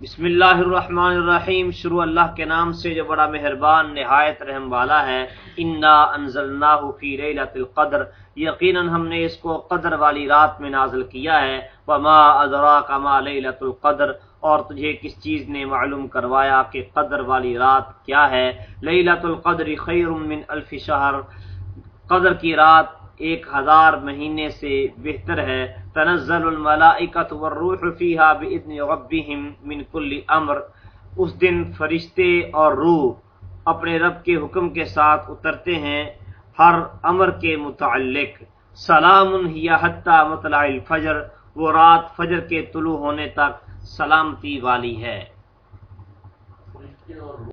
بسم اللہ الرحمن الرحیم۔ شروع اللہ کے نام سے جو بڑا مہربان، نہایت رحم والا ہے۔ انا انزلناہ فی لیلۃ القدر۔ یقیناً ہم نے اس کو قدر والی رات میں نازل کیا ہے۔ وما ادراک ما لیلۃ القدر۔ اور تجھے کس چیز نے معلوم کروایا کہ قدر والی رات کیا ہے؟ لیلۃ القدر خیر من الف شہر قدر کی رات ایک ہزار مہینے سے بہتر ہے۔ تنزل الملائکت والروح فیہا باذن ربهم من کل امر۔ اس دن فرشتے اور روح اپنے رب کے حکم کے ساتھ اترتے ہیں، ہر امر کے متعلق۔ سلام ہی حتی مطلع الفجر۔ وہ رات فجر کے طلوع ہونے تک سلامتی والی ہے۔